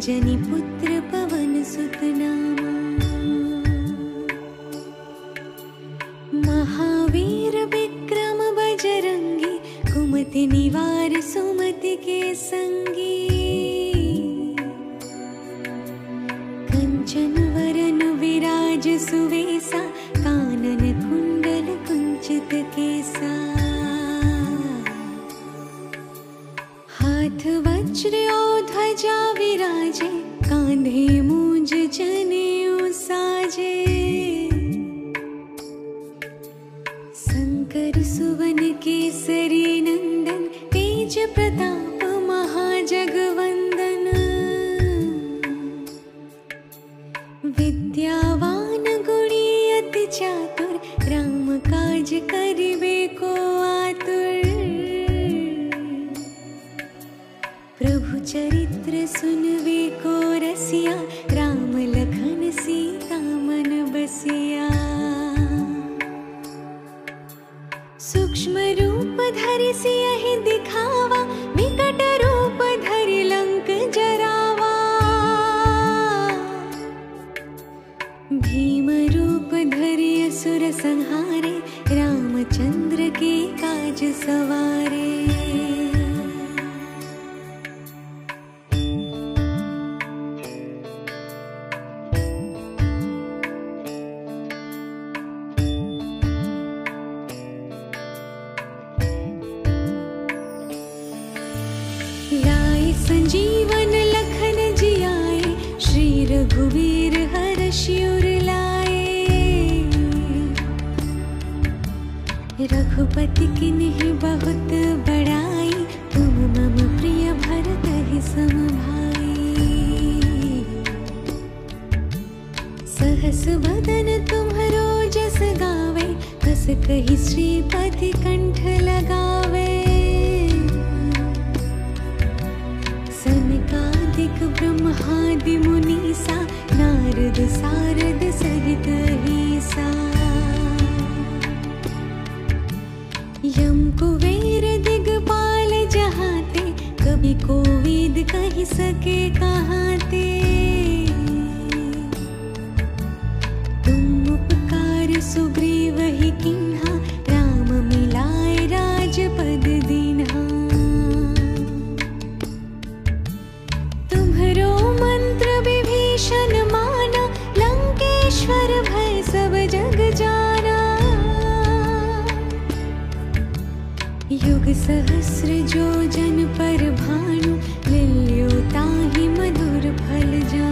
见你不低。रघुवीर हर शिर लाये रघुपति किनि बहु ब्रह्मादिमुनीसा नारद सारद सहित कहि सा ये र गोपाल जहा ते कवि कोविद कहि सके कहाते। जन पर भो ता मधुर भल जा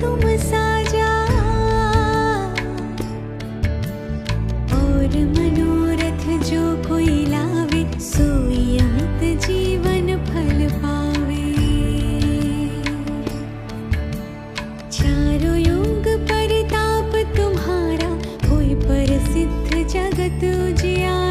तुम साजा और मनोरथ जो कोई लावे, सोई अमित जीवन फल पावे। चारों योग परिताप तुम्हारा कोई पर सिद्ध जगत जिया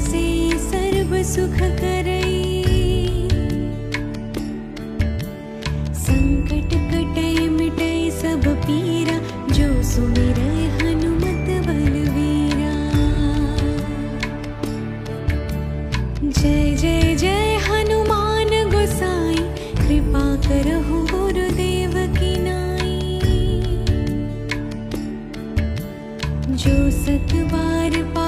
से सर्व सुख करै संकट कटै मिटै सब पीरा जो सुमिरै हनुमत बलवीरा। जय जय जय हनुमान गोसाई कृपा करहु गुरुदेव की नाई। जो सतबार पा